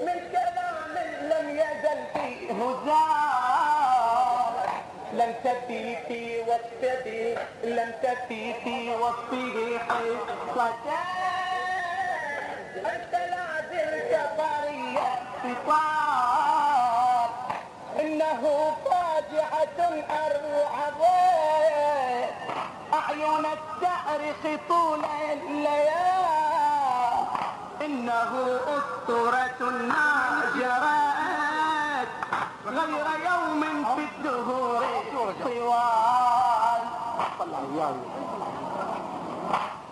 من كلام لم يزل فيه زار لم تفي في وصفه لم تفي في وصفه حصة أنت لا زلت طريا فطار إنه فاجعة أرعبت أعين الدهر طول الليال إنه أسطورة ناجرات غير يوم في الدهور طوال.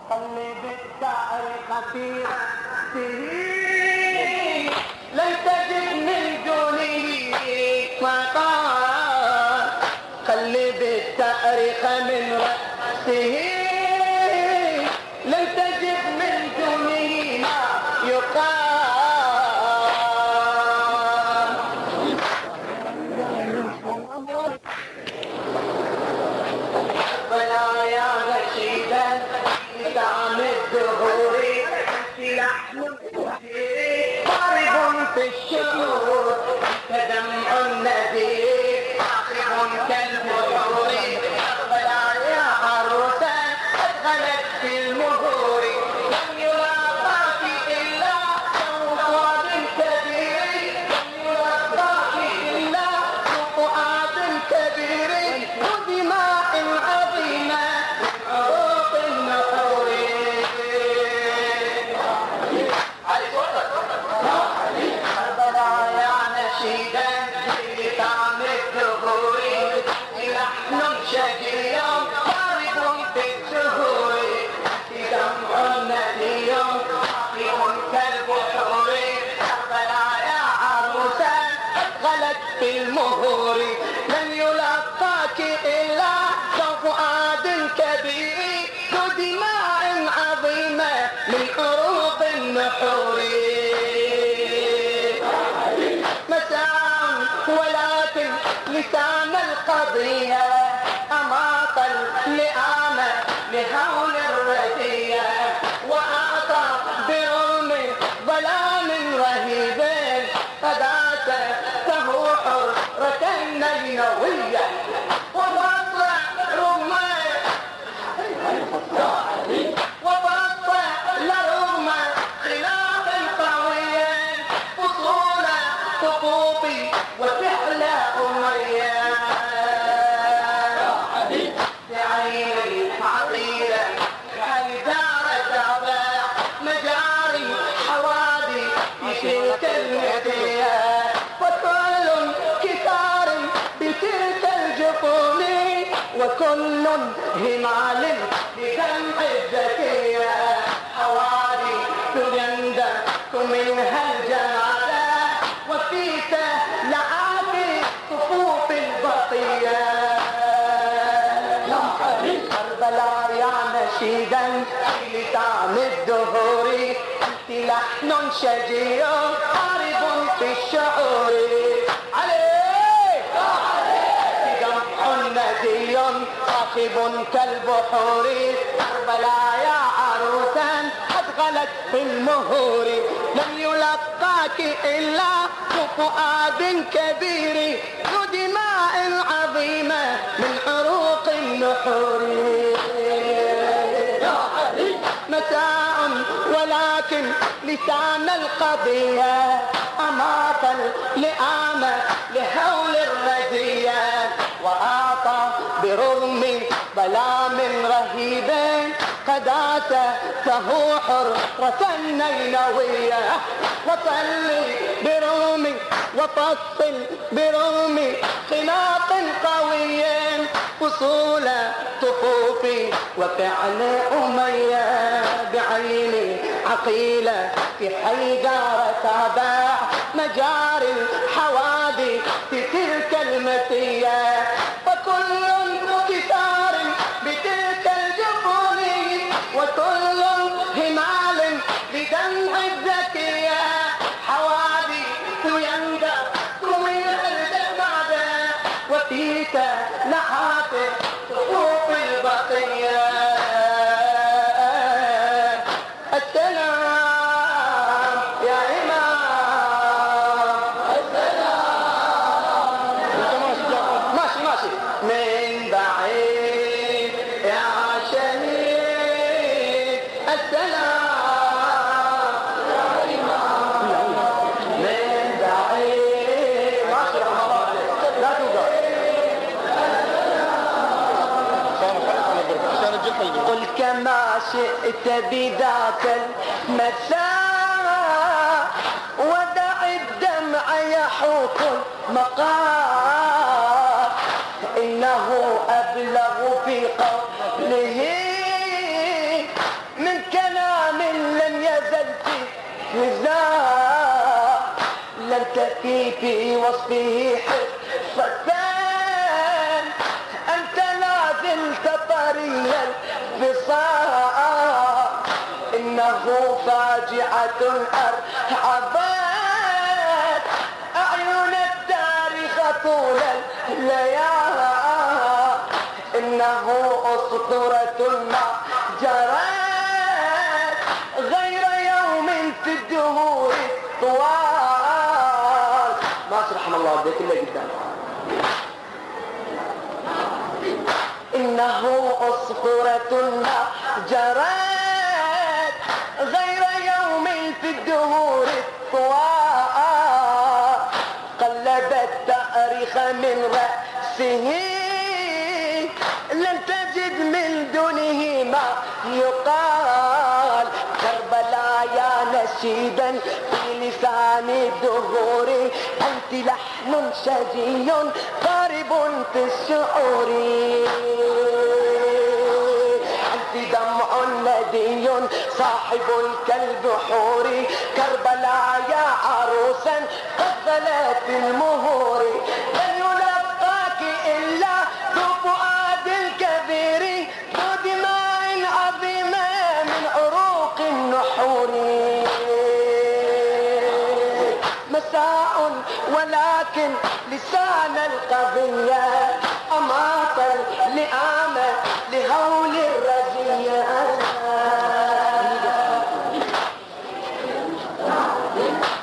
قلب الدهر خفيرة لن ولكن لسان القضية أماط اللئام لهول الردية وأعطى برغم ظلام رهيب فداته حرة نينوية وكل همال بدمع الزكية حوادي تجندك منها الجمالة وفيك لعاب صفوف البقية كربلاء يا نشيدا لطعم الدهور. لحن شجي قارب في الشعور. عليه جمع ندي صاخب كالبحور. كربلاء يا عروسا أدخلت في المهور. لم يلقاك إلا فؤاد كبير. ذو دماء عظيمة من عروق النحور. مساء ولكن لسان القضية. أماط اللئام لهول الردية. وأعطى برغم ظلام رهيب قداسته حرة نينوية وصل برغم وفصل برغم خلاق قوي وصول طفوفي وفعل أمية بعيني عقيلة في حيدار تابع مجاري الحوادث في تلك المسية بذاك المساء ودع الدمع يحوك المقام إنه أبلغ في قوله من كلام لم يزل في نزاع لن تفي في وصفه حفتان فاجعة أرحبت أعين التاريخ طول الليالي. إنه أسطورة ما جرت غير يوم في الدهور طوال ما رحم الله والديك إلا قدام. إنه أسطورة ما جرت رأسه لن تجد من دونه ما يقال. كربلاء يا نشيدا في لسان الدهور. أنت لحن شجي ضارب في الشعور. أنت دمع ندي صاحب كالبحور كربلاء يا عروسا قد المهور. النحور مساء ولكن لسان القضية أماط اللئام لهول الرزية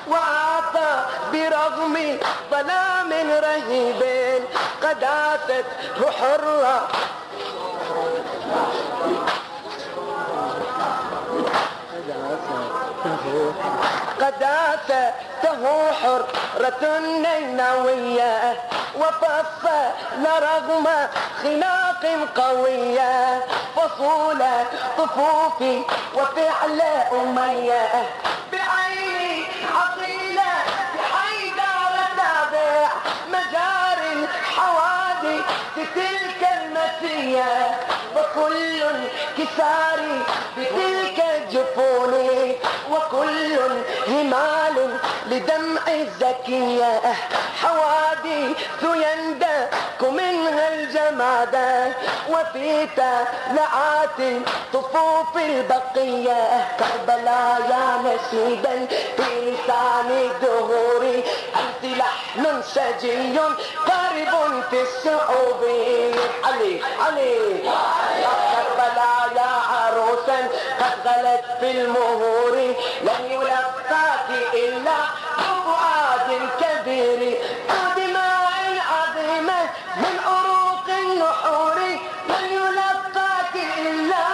وعطى برغم ظلام رهيب قد آتته حرة قد آتته حرة نينوية وفصل رغم خناق قوية. فصول طفوف وفعل أمية. بعيني عقيلة بحيدر تابع مجار الحوادث تلك المسية. وكل كسار بتلك الجفون وكل همال لدمع الزكية. حوادث يندك منها الجمادة وفي تلعات طفوف البقية. كربلاء يا نشيدا في لسان الدهور أنت لحن شجي قارب في الشعوب علي علي. كربلاء غلت في المهور. لن يلقاك إلا فؤاد كبير. ودماء عظيمة من عروق النحور. لن يلقاك إلا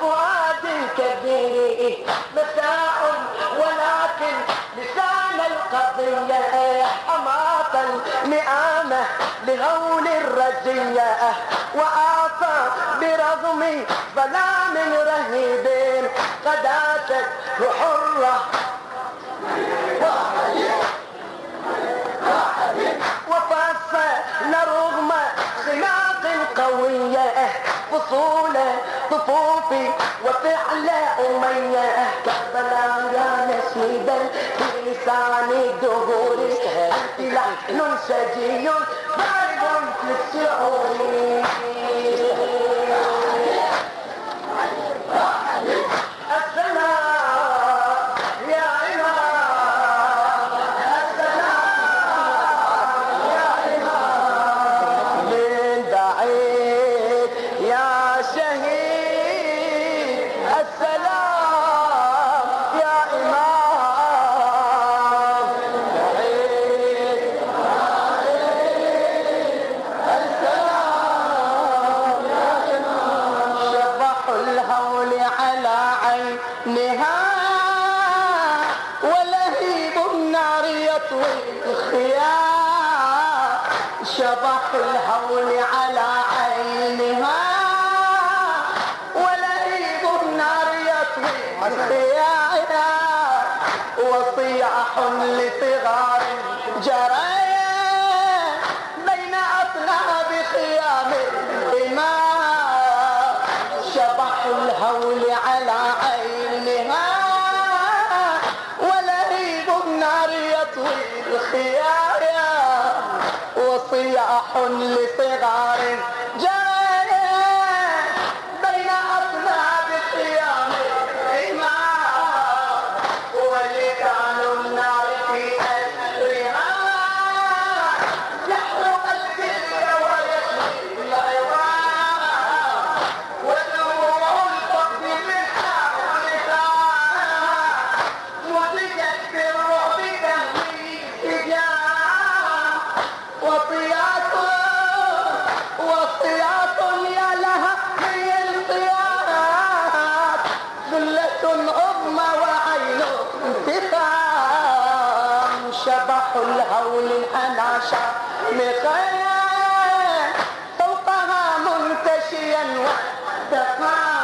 فؤاد كبير. مساء ولكن لسان القضية أماط النعامة لهول الرزية وآفى برغم ظلام رهيب آتت حرة وفصل رغم خناق قوية فصول طفوف وفعل أمية. كربلاء يا نشيدا في لسان الدهور. أنت لحن شجي ضارب في الشعور لصغار جرايا بين أطناب خيام الإمام. شبح الهول على عينها ولهيب النار يطوي الخيايا وصياح لصغار the fuck?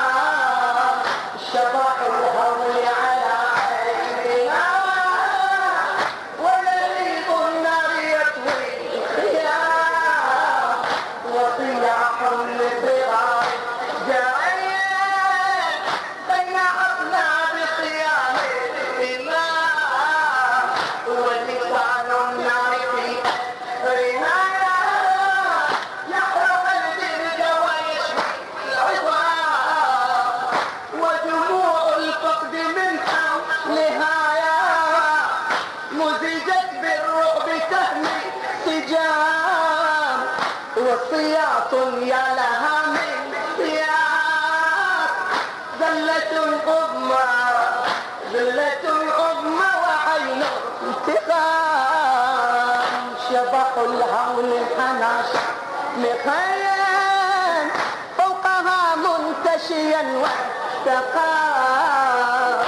واستقام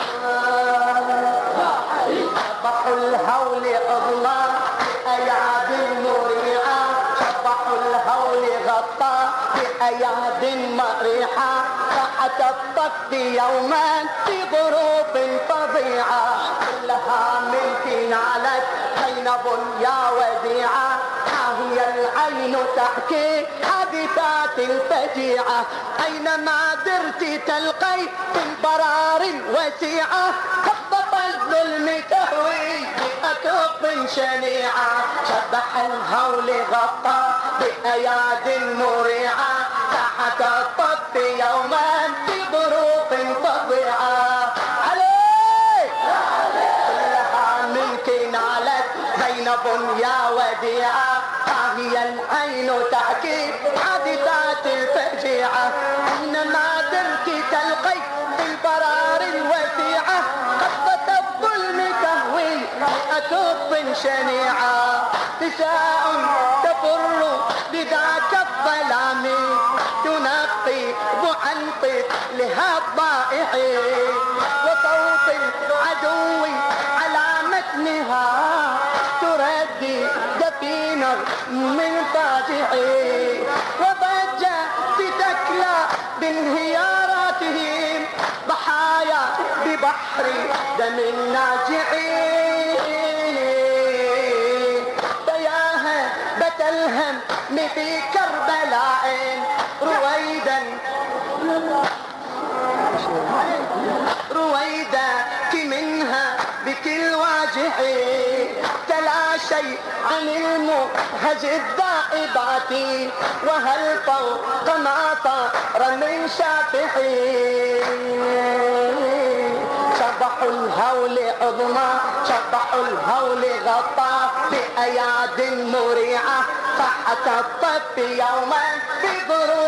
شبح الهول عظمى أياد مريعة شبح الهول غطى بأياد مريحة تحت الطف يوما في ظروف فظيعة كلها ملك نالت زينب يا وديعة ها هي العين تحكي حادثات فجيعة أينما درت تلقي من برار وسيعة خطط الظلم تهوي بأكف شنيعة. شبح الهول غطى بأياد مريعة. تحت الطف يوما في ظروف فظيعة. عليك كلها منك نالت زينب يا وديعة. ها هي العين تحكي حادثات الفجيعة. أينما درت تلقي بالبرار الوسيعة. قصة الظلم تهوي أكف شنيعة. نساء تفر بذاك الظلام. تنقي بعنق لها الضائع. وصوت العدو على متنها. من فاجعي وضج بتكلى بانهياراتهم ضحايا ببحر دم الناجعين. فياها بت الهم في كربلاء رويدا رويدك منها بكل واجع تلا شيء عن المنهج الدائبات وهل فوق ما طار من شافعي شبح الهول عظمى شبح الهول غطى بأياد مريعة. صحت الطف يوما بظروف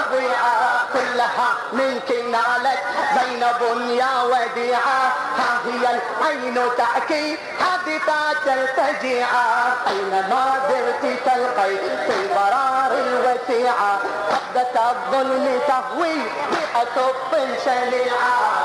فظيعة كلها منك نالت زينب يا وديعة. ها هي العين تحكي حادثات الفجيعة أينما درت تلقي في البرار الوسيعة؟ قبضة الظلم تهوي بأكف شنيعة.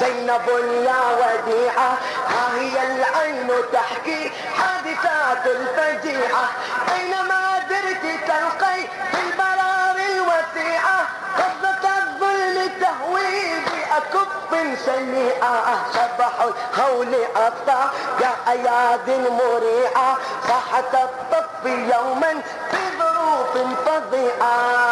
زينب يا وديعة ها هي العين تحكي حادثات الفجيعة. أينما درت تلقي في البرار الوسيعة قبضة الظلم تهوي بأكف شنيعة شبح الهول أطفى يا أيادي مريعة صاحت الطف يوما في ظروف فظيعة.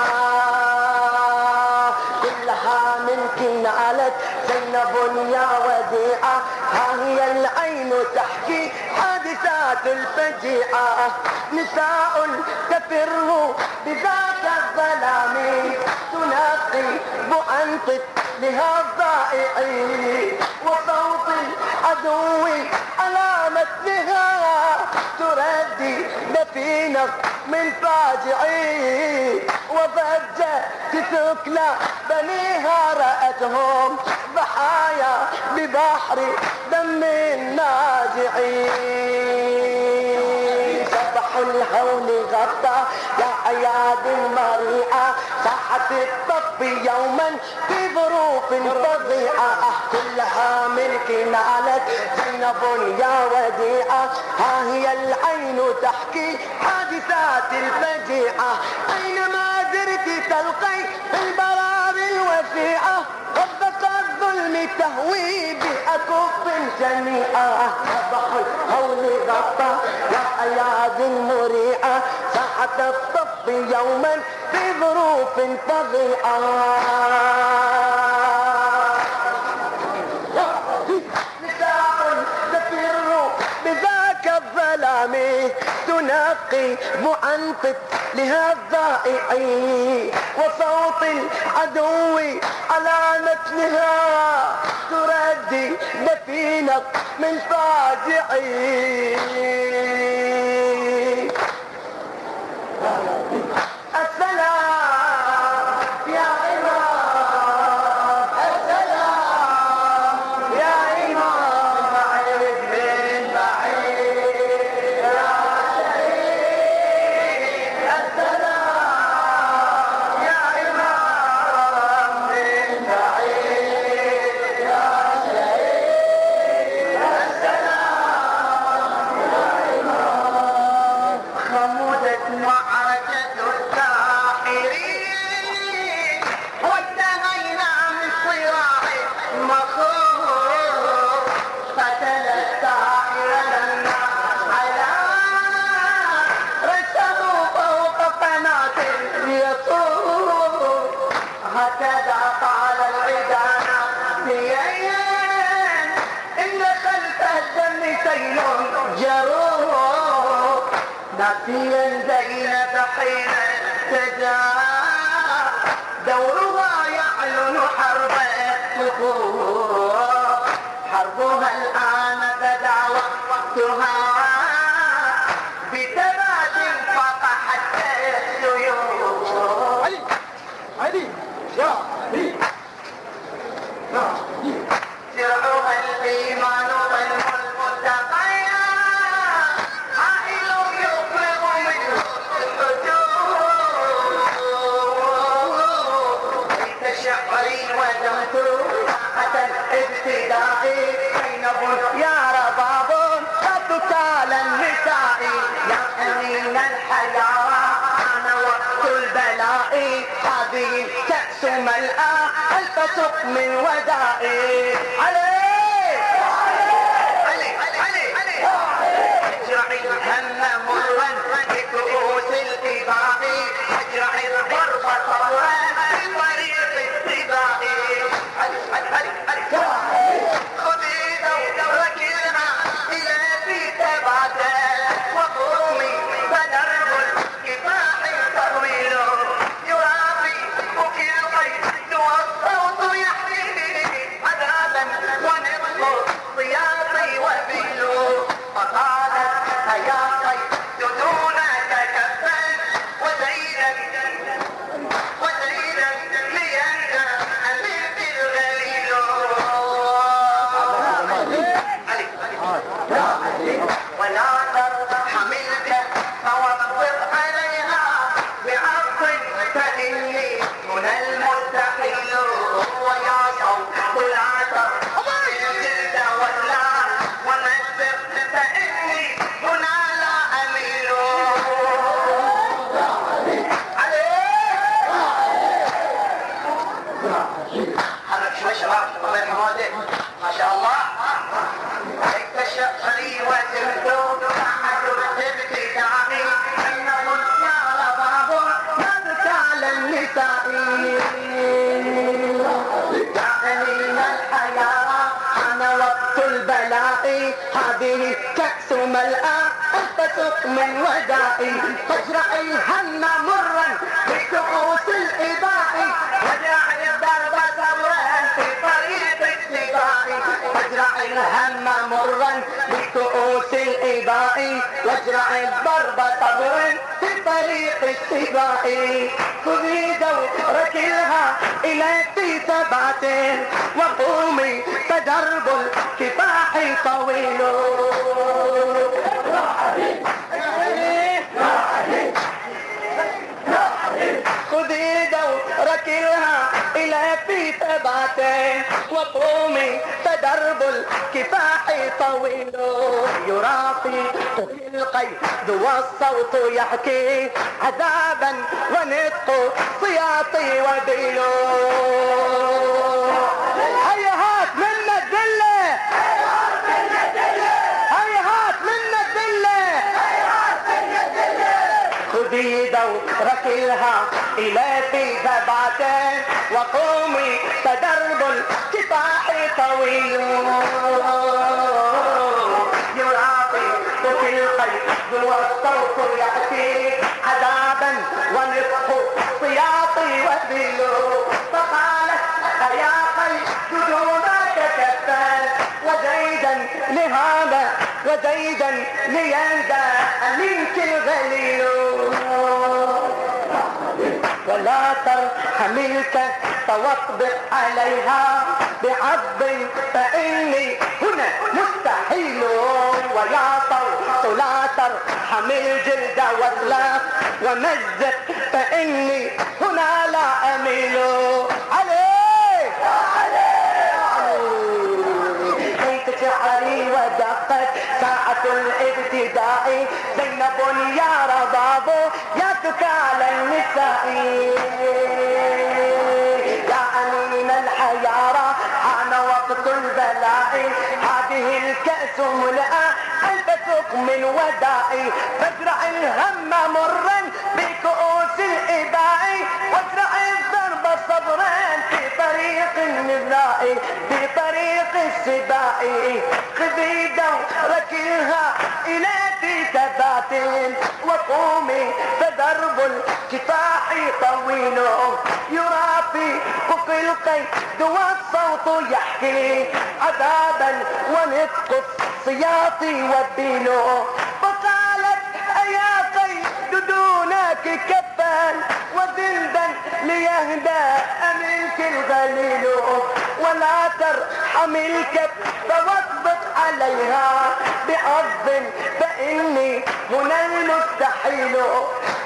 كلها منك نالت زينب يا وديعة. ها هي العين تحكي حادثات الفجيعة. نساء تفر بذاك الظلام. تنقي بأنطف لها الضائعين. وصوت العدو على مثلها تردي دفينة من فاجعين وفجت ثكلى بنيها رأتهم ضحايا ببحر دم الناجعين سبح الهول غطى يا اياد المريعة ساحة الطف يوما في ظروف فظيعة كلها ملك نالت زينب يا وديعة. ها هي العين تحكي حادثات الفجيعة. أينما درت تلقي في البرار الوسيعة ربك الظلم تهوي بأكف جميعة. صبح الهول غطى يا أيادي المريعة. ساحة الطف يوما في ظروف فظيعة نساء تفر بذاك الظلام تنقي معنطف لها الضائعين وصوت العدو على متنها تردي دفينة من فاجعين سقم ودائي علي أنت من ودائي تجرع الهم مرا بكؤوس الإباء. وجرع الضرب صبرا في طريق اتباعي واجرع الهم مرا بكؤوس الإباء. واجرع الضرب صبرا في طريق اتباعي خذي دورك الها إلى في ثبات وقومي فدرب الكفاح طويل. خذي دورك الها إلى في ثبات وقومي فدرب الكفاح طويل يرافي القيد والصوت يحكي عذابا ونطق صياطي وديل هيهات من الدلة هيهات من الدلة خذي دورك إلها إلى في ثبات وقومي فدرب الكفاح طويل. يراقي في القيد والصوت يأتي عذابا ونصف صياطي وذل فقالت يا قيد دونك كفان وزيدا لهذا وزيدا ليندى منك الغليل. ولا ترحملك فواطبق عليها بعض فإني هنا مستحيل ويا طوط لا ترحم الجلد واطلاق ومزق فإني هنا لا أميل. الابتداء زينب يا رباب يا تكال النساء. يا أمين الحيارى حان وقت البلاء. هذه الكأس ملأى ألف سقم ودائي. فازرع الهم مرا بكؤوس طريق النبلاء في طريق السباء. خذي الها في ثبات وقومي فدرب الكفاح طويل. يرى في فوق القيد والصوت يحكي عذابا ونطق السياط والدين. فقالت أيا قيد دونك كفا وزندا ليهدى أمنك الغليل ولا ترحم الكف فواطبق عليها بعض فإني هنا المستحيل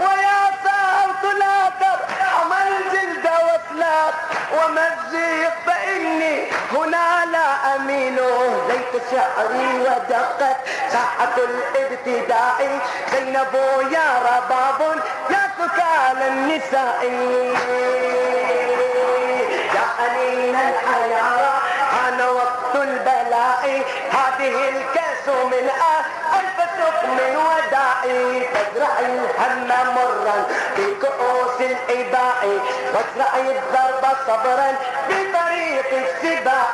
ويا صوت لا ترحم الجلد واطلاق ومزيق فإني هنا لا أميل. ليت شعري ودقت ساحة الابتداء زينب يا رباب يا سكان النساء. أنين الحياة؟ أنا وقت البلاء. هذه الكأس من ألف سقم وداعي تزرع الهم مرا في كؤوس الإباء. وازرع الضرب صبرا بطريق السباع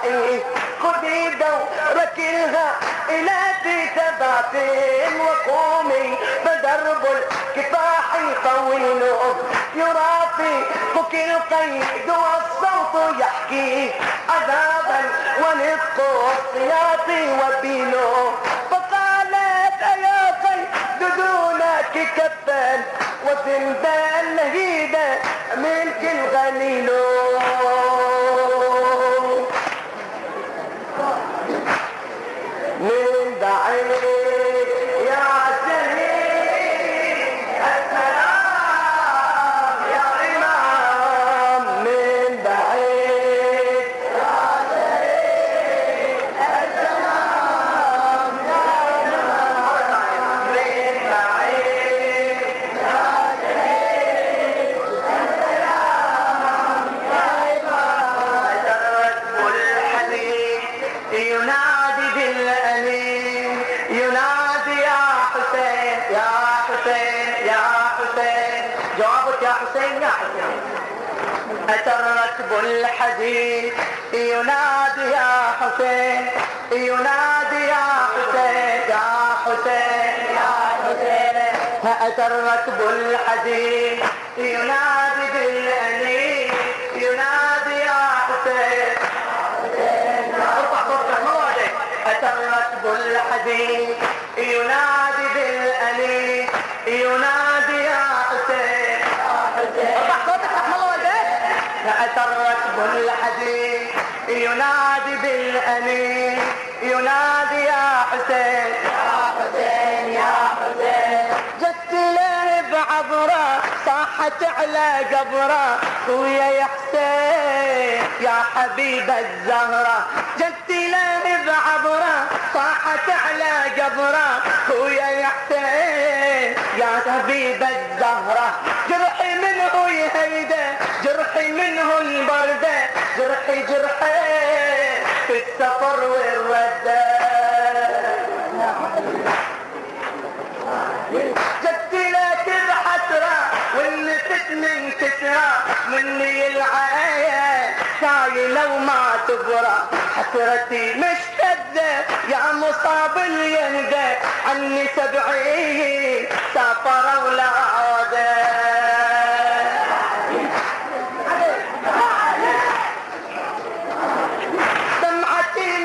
خذي دورك الها إلى ذي ثبات وقومي فدرب الكفاح طويل. فك القيد والصوت. يحكي عذابا ونطق السياط وبيل فقالت يا قيد دونك كفا وزنبان لهيدا ملك الغليل من بعيد الحديد ينادي يا حسين ينادي يا حسين يا حسين يا حسين. أتى الركب الحديد ينادي بالأنين. ينادي يا حسين. ارفع صوتك ما وعدك أتى الركب الحديد ينادي بالأنين. ينادي يا حسين. رحم الله. والديك أتى الركب الحديد ينادي بالأنين ينادي يا حسين. يا حسين يا حسين. جت له بعبرة صاحت على قبرة. خويا يا حسين يا حبيب الزهرة. جت له بعبرة صاحت على قبرة. خويا يا حسين يا حبيب الزهرة. جرحي منه يهيدة. جرحي منه البردة جرحي جرحي في السفر والردة جبت لك بحسرة والنفس من كسرة مني العين شايلة وما تبرى. حسرتي مشتدة يا مصاب اليندة عني سبعين سافر ولا عودة دمعتي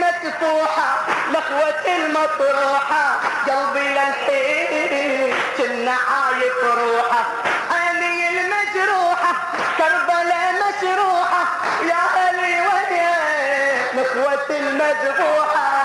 لخوة المطروحة قلبي للحين كنا عايف روحة عيني المجروحة كربلاء مشروحة. يا أهلي ويا نخوة المذبوحة.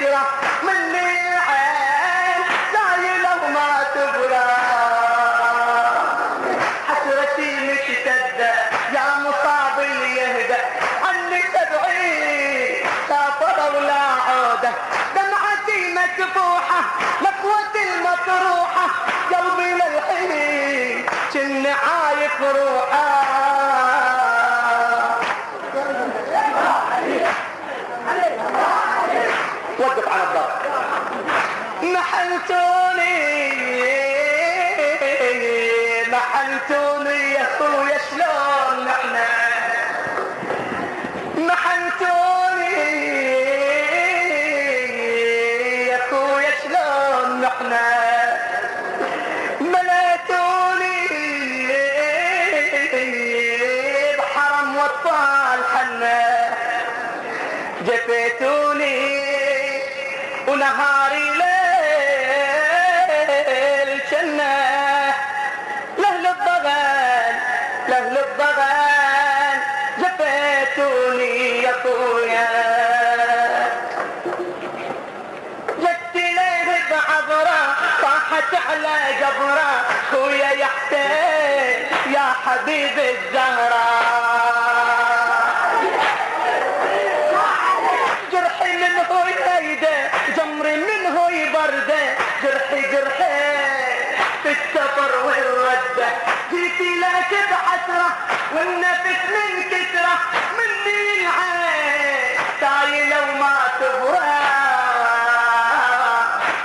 كسرة مني العين سايلة وما تبرى. حسرتي مشتدة يا مصاب يهدى عني تبعي سافر ولا عودة. دمعتي كفوحة مكوة المطروحة قلبي للحين كن عايف روحه محلتوني محلتوني يا أخويا شلون محلتوني يا أخويا شلون مليتوني بحرم حنا. جفيتوني ونهاري لهل الضغن جفيتوني يا خويا جت ليه بعبرة؟ طاحت على قبرة خويا يا يا حبيب الزهراء جرحي جرحي في السفر والردة. جيتي لك بحسرة والنفس من العين.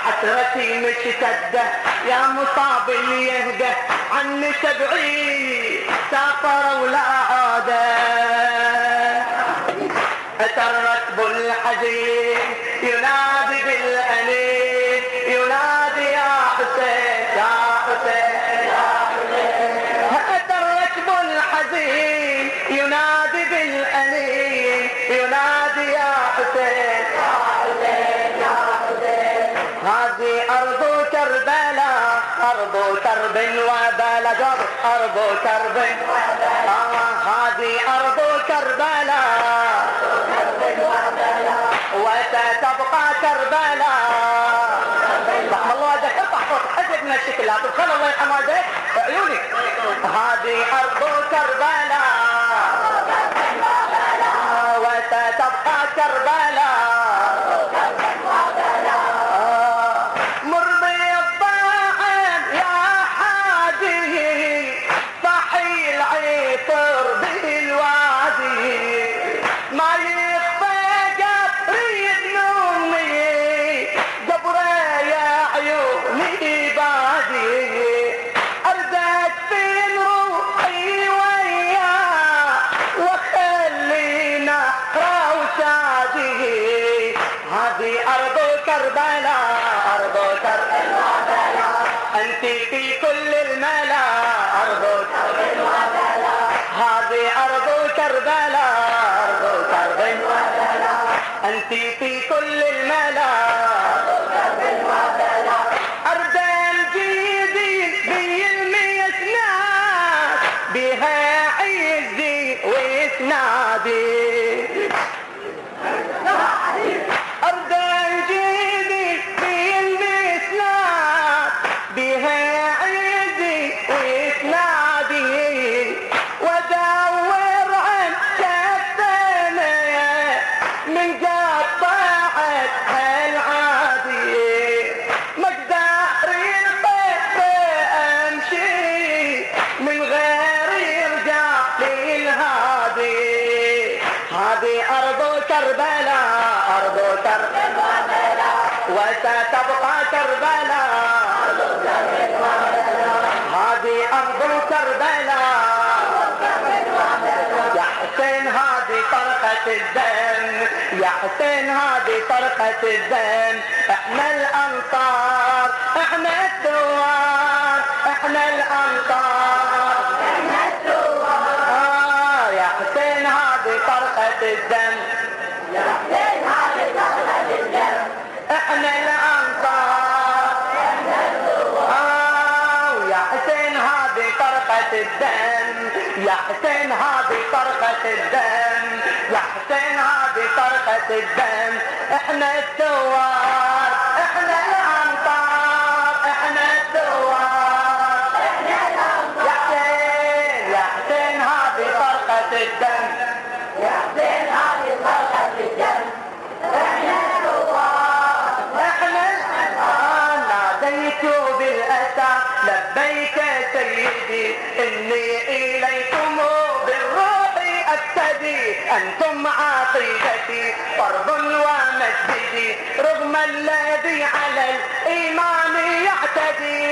حسرتي مشتدة يا مصاب اللي يهدى عني تبعي سافر ولا عاده أتى الركب الحزين ينادي بالأنين. ينادي يا حسين يا حسين. ينادي بالأنين ينادي يا حسين. يا حسين يا حسين هذه أرض كربلاء أرض كرب وبلد أرض كرب آه هذه أرض كربلاء وستبقى كربلاء الله حسب من الشكل. لا تبخل الله يرحم والديك عيوني. هذه أرض كربلاء وستبقى كربلاء. مر بالضاعن يا حادي بالوادي. ما عيوني بادي. كربلاء أرض كربلاء. أنت في كل الملا أرض كربلاء. هذه أرض كربلاء أرض كربلاء. أنت في كل الملا أرض الجيدين وستبقى كربلاء هذه أرض كربلاء يا حسين هذه طرقة الدم يا حسين هذه طرقة الدم إحنا الأنصار إحنا الثوار إحنا الأنصار. الدم. يا حسين هذه طرقة الدم. يا حسين هذه طرقة الدم. إحنا الثوار إحنا الأمطار إحنا الثوار إحنا الامطار يا حسين يا حسين هذه طرقة الدم. يا حسين هذه طرقة الدم. إحنا الثوار إحنا الان ناديت بالأسى لبيت سيدي إني إليكم بالروح أبتدي. أنتم عقيدتي فرض ومسجدي رغم الذي على الإيمان يعتدي.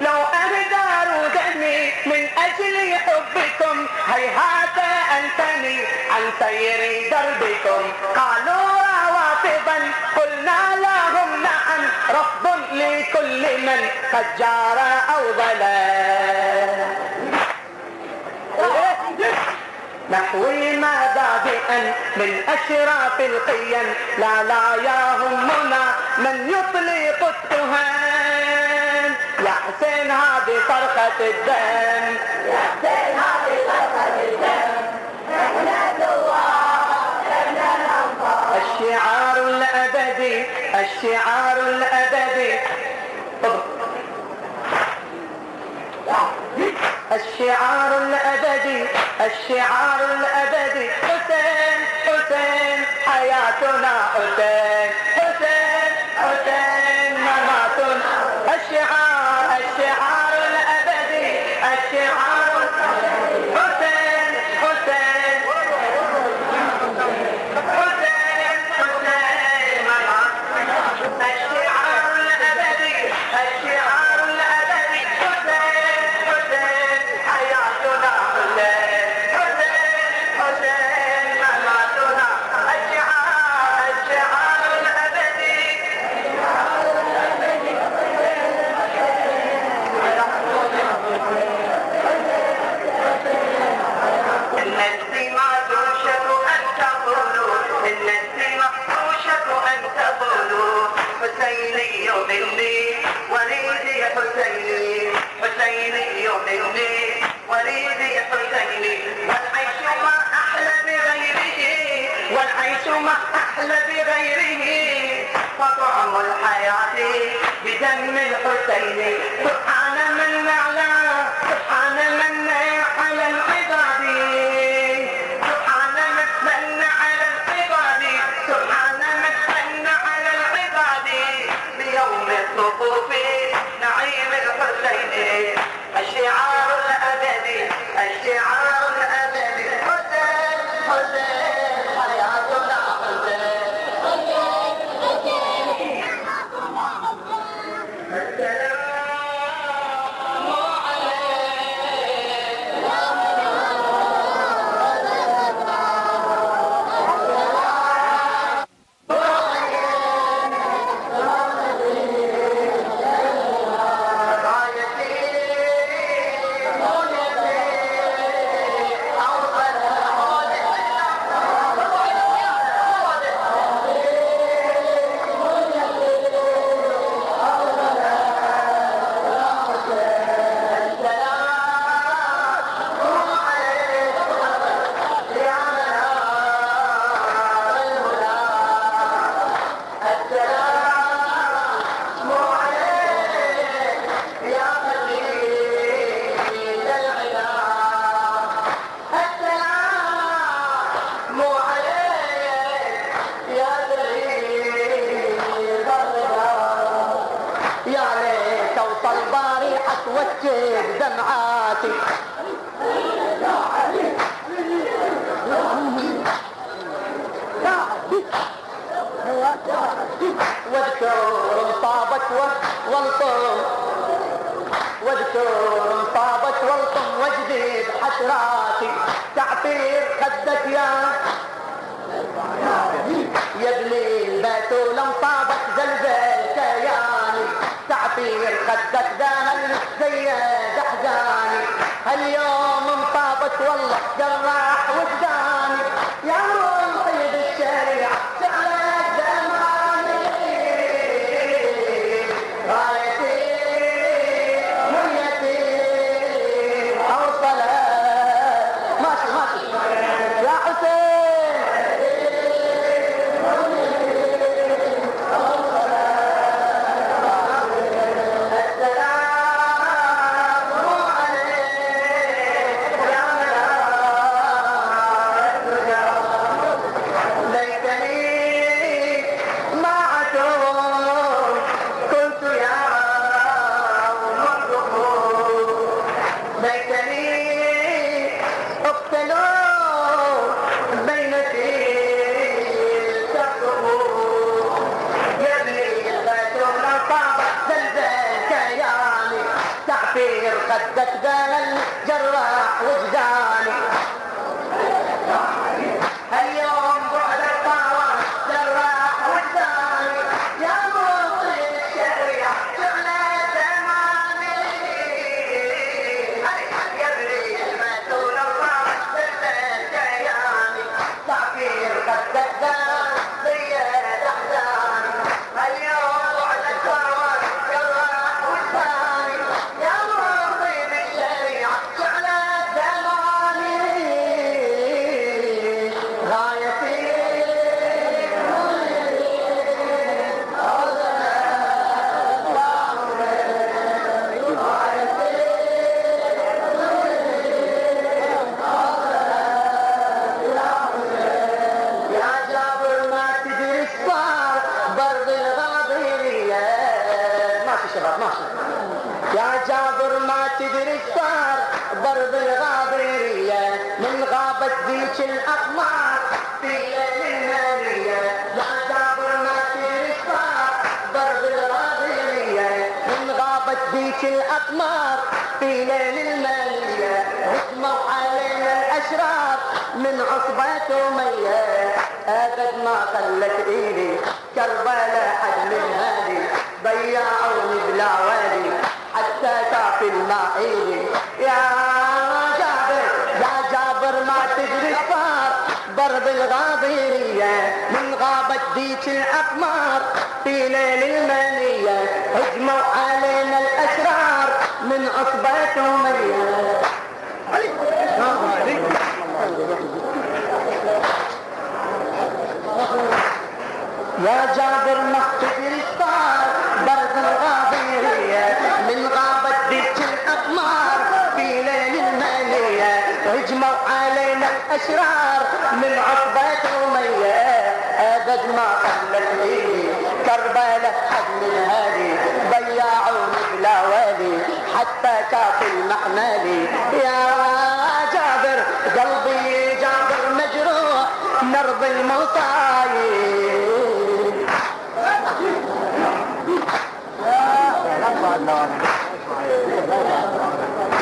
لو أهدار دمي من أجل حبكم هيهات أنتني عن سير دربكم. قالوا روافضا قلنا لهم نعم رفض لكل من قد جار أو ضلال نحوي ماذا بأن من أشراف القيم لا لا يهمنا من يطلق التهام يا حسين هذه صرخة الدم. يا حسين هذه صرخة الدم. إحنا ثوار الشعار الأبدي الشعار الأبدي. الشعار الأبدي الشعار الأبدي. حسين حسين حياتنا حسين. حسين حسين مماتنا. الشعار الشعار الأبدي الشعار. حسين حسيني مني وليدي حسيني حسيني وليدي حسيني. والعيش ما أحلى بغيره والعيش ما أحلى بغيره. فطعم الحياة بدم الحسين. سبحان من أعلى الشعار الأبدي الشعار الأبدي حسين حسين حياتنا حسين. ذيك الأقمار في ليل المالية هجموا علينا الأشرار من عصبة أمية. أبد ما خلت إيدي كربلاء حد من هادي ضيعوني بلا والي حتى كافي المعيدي يا جابر يا جابر ما تدري صار برد الغاضيرية من غابت ديك الأقمار في ليل المنية هجموا علينا الأشرار عصبة أمية علي يا جابر تدري صار برد الغاضيرية من غابت ذيك الأقمار في ليل المالية هجموا علينا الأشرار من عقبة أمية. أبد ما خلت إيدي كربلاء حد من هادي ضيعوني بلا والي حتى كاف المحملي يا جابر قلبي جابر مجروح نرض المصايب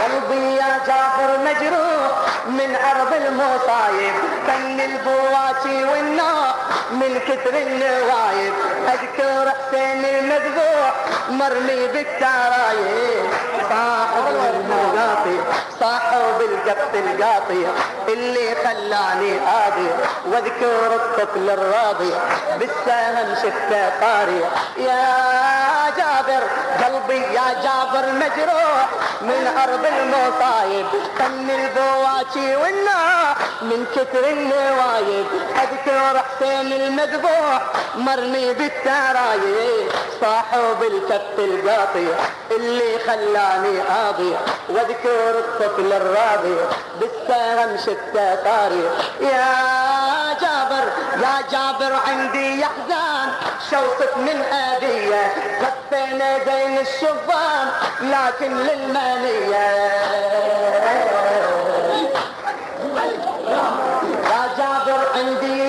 قلبي يا جعفر مجروح من أرض المصايب فن البواتي والنار من كثر النوايب أذكر حسين المذبوح مرمي بالترايب صاحب المقاطي صاحب القط القاطي اللي خلاني هادي. واذكر الطفل الراضي بالسهم شفته طاري يا جابر قلبي يا جابر مجروح. من أرض المصايب فن البواتي والنار من كثر النوايب أذكر حسين المذبوح مرمي بالترايب صاحب الكف القاطي اللي خلاني اضيع واذكر الطفل الراضي بالسهم شفته طاري. يا جابر يا جابر عندي يحزان شوصف من اذيه غفينا بين الشبان لكن للمانية. يا جابر عندي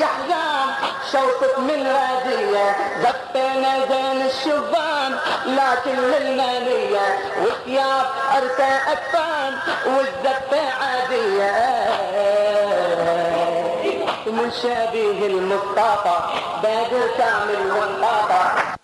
شوصف من هدية دفينا زين الشبان لكن للمانية وثياب أرسى أكفان والزفة عادية. من شبيه المصطفى بدر كامل والطاطا